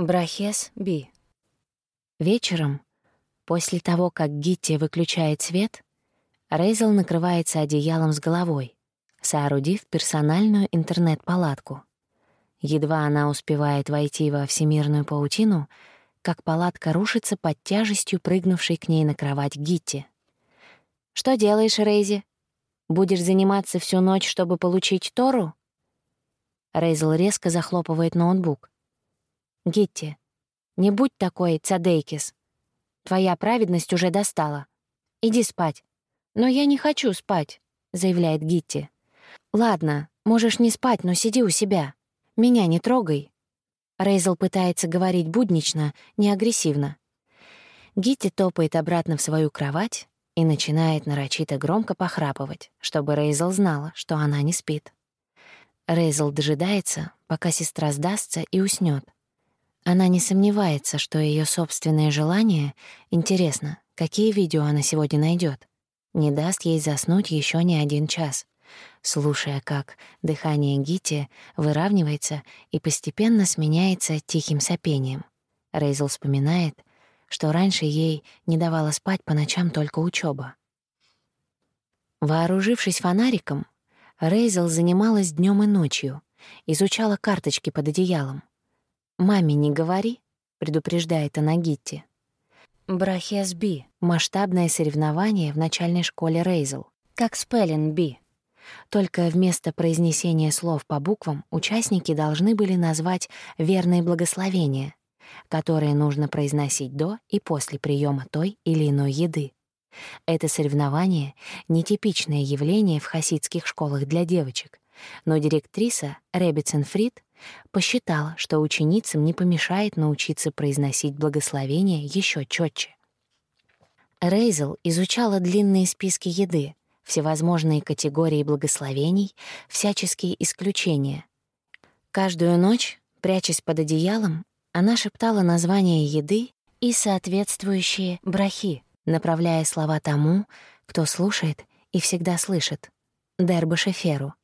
Брахес Би. Вечером, после того, как Гитти выключает свет, Рейзел накрывается одеялом с головой, соорудив персональную интернет-палатку. Едва она успевает войти во всемирную паутину, как палатка рушится под тяжестью прыгнувшей к ней на кровать Гитти. «Что делаешь, Рейзи? Будешь заниматься всю ночь, чтобы получить Тору?» Рейзел резко захлопывает ноутбук. Гитти, не будь такой, Цадейкис. Твоя праведность уже достала. Иди спать. Но я не хочу спать, заявляет Гитти. Ладно, можешь не спать, но сиди у себя. Меня не трогай. Рейзел пытается говорить буднично, не агрессивно. Гитти топает обратно в свою кровать и начинает нарочито громко похрапывать, чтобы Рейзел знала, что она не спит. Рейзел дожидается, пока сестра сдастся и уснет. Она не сомневается, что ее собственное желание интересно, какие видео она сегодня найдет, не даст ей заснуть еще не один час, слушая, как дыхание Гити выравнивается и постепенно сменяется тихим сопением. Рейзел вспоминает, что раньше ей не давала спать по ночам только учеба. Вооружившись фонариком, Рейзел занималась днем и ночью, изучала карточки под одеялом. «Маме не говори», — предупреждает она Гитти. Брахес Би — масштабное соревнование в начальной школе Рейзел, как спеллинг Би. Только вместо произнесения слов по буквам участники должны были назвать верные благословения, которые нужно произносить до и после приема той или иной еды. Это соревнование — нетипичное явление в хасидских школах для девочек, но директриса Ребицен Фрид Посчитала, что ученицам не помешает научиться произносить благословение еще четче. Рейзел изучала длинные списки еды, всевозможные категории благословений, всяческие исключения. Каждую ночь, прячась под одеялом, она шептала название еды и соответствующие брахи, направляя слова тому, кто слушает и всегда слышит — Дер Башеферу.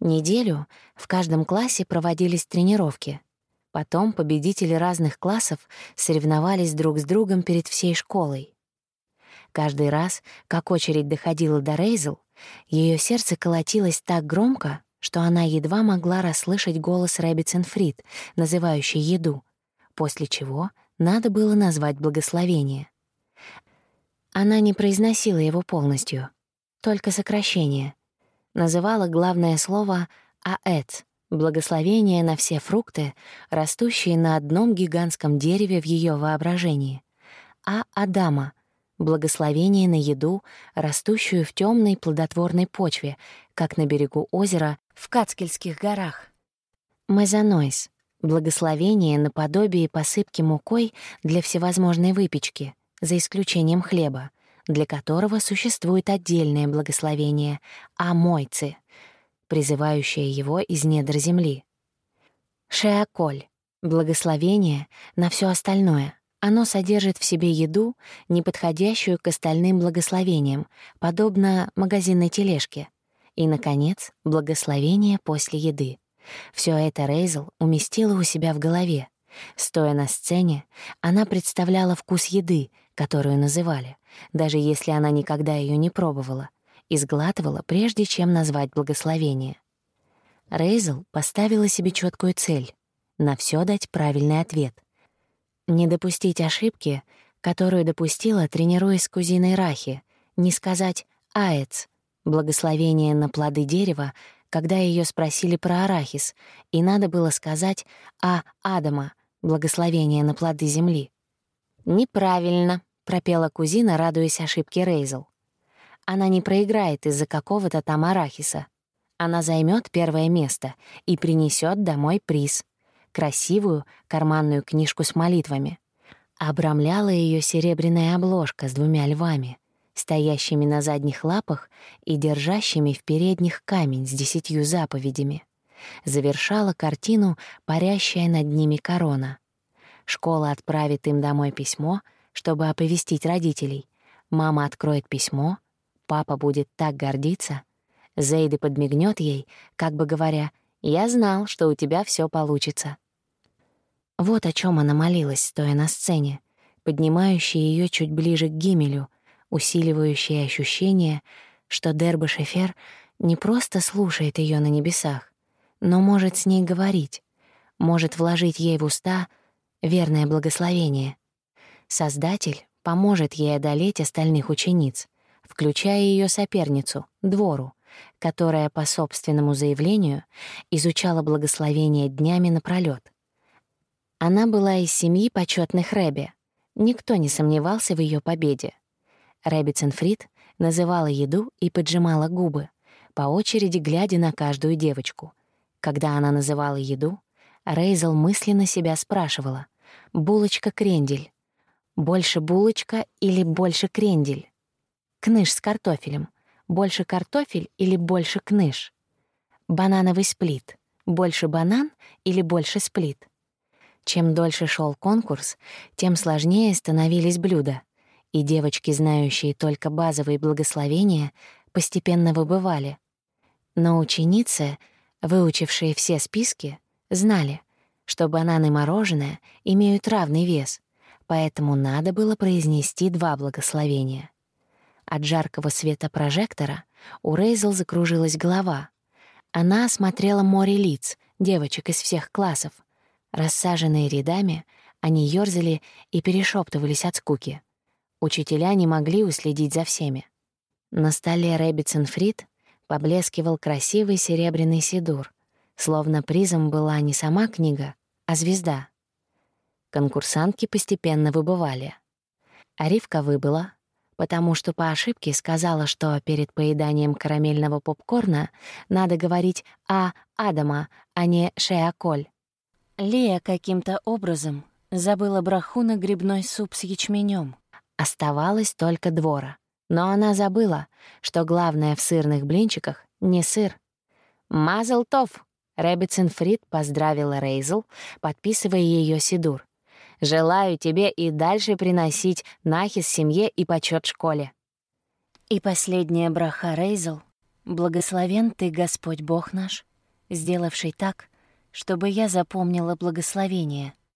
Неделю в каждом классе проводились тренировки. Потом победители разных классов соревновались друг с другом перед всей школой. Каждый раз, как очередь доходила до Рейзел, ее сердце колотилось так громко, что она едва могла расслышать голос ребецин Фрид, называющий еду, после чего надо было назвать благословение. Она не произносила его полностью, только сокращение — называла главное слово «аэт» — благословение на все фрукты, растущие на одном гигантском дереве в ее воображении. А Адама — благословение на еду, растущую в темной плодотворной почве, как на берегу озера в Кацкельских горах. Мезонойс — благословение наподобие посыпки мукой для всевозможной выпечки, за исключением хлеба для которого существует отдельное благословение — Амойцы, призывающее его из недр земли. Шеаколь — благословение на все остальное. Оно содержит в себе еду, не подходящую к остальным благословениям, подобно магазинной тележке. И, наконец, благословение после еды. Все это Рейзел уместила у себя в голове. Стоя на сцене, она представляла вкус еды, которую называли, даже если она никогда ее не пробовала, и сглатывала, прежде чем назвать благословение. Рейзел поставила себе четкую цель — на все дать правильный ответ. Не допустить ошибки, которую допустила, тренируясь с кузиной Рахи, не сказать «аэц» — благословение на плоды дерева, когда ее спросили про арахис, и надо было сказать «а Адама» — благословение на плоды земли. «Неправильно», пропела кузина, радуясь ошибке Рейзел. Она не проиграет из-за какого-то там арахиса. Она займет первое место и принесет домой приз — красивую карманную книжку с молитвами. Обрамляла ее серебряная обложка с двумя львами, стоящими на задних лапах и держащими в передних камень с десятью заповедями. Завершала картину парящая над ними корона. Школа отправит им домой письмо — чтобы оповестить родителей. Мама откроет письмо, папа будет так гордиться. Зейды подмигнет ей, как бы говоря, «Я знал, что у тебя все получится». Вот о чем она молилась, стоя на сцене, поднимающей ее чуть ближе к Гимелю, усиливающей ощущение, что Дерба Шефер не просто слушает ее на небесах, но может с ней говорить, может вложить ей в уста верное благословение. Создатель поможет ей одолеть остальных учениц, включая ее соперницу, Двору, которая по собственному заявлению изучала благословение днями напролёт. Она была из семьи почетных Рэби. Никто не сомневался в ее победе. Рэби Ценфрид называла еду и поджимала губы, по очереди глядя на каждую девочку. Когда она называла еду, Рейзел мысленно себя спрашивала «булочка-крендель», «больше булочка или больше крендель?» «Кныш с картофелем», «больше картофель или больше кныш?» «Банановый сплит», «больше банан или больше сплит?» Чем дольше шел конкурс, тем сложнее становились блюда, и девочки, знающие только базовые благословения, постепенно выбывали. Но ученицы, выучившие все списки, знали, что бананы и мороженое имеют равный вес, поэтому надо было произнести два благословения. От жаркого света прожектора у Рейзел закружилась голова. Она осмотрела море лиц, девочек из всех классов. Рассаженные рядами, они ёрзали и перешептывались от скуки. Учителя не могли уследить за всеми. На столе Рэббитсон Фрид поблескивал красивый серебряный сидур, словно призом была не сама книга, а звезда. Конкурсантки постепенно выбывали. Аривка выбыла, потому что по ошибке сказала, что перед поеданием карамельного попкорна надо говорить «а Адама», а не «шеаколь». Лия каким-то образом забыла браху на грибной суп с ячменем. Оставалось только двора. Но она забыла, что главное в сырных блинчиках — не сыр. «Мазл тов!» — Рэббитсон Фрид поздравила Рейзел, подписывая ее сидур. «Желаю тебе и дальше приносить нахис семье и почет школе». И последняя браха Рейзел. «Благословен ты, Господь Бог наш, сделавший так, чтобы я запомнила благословение».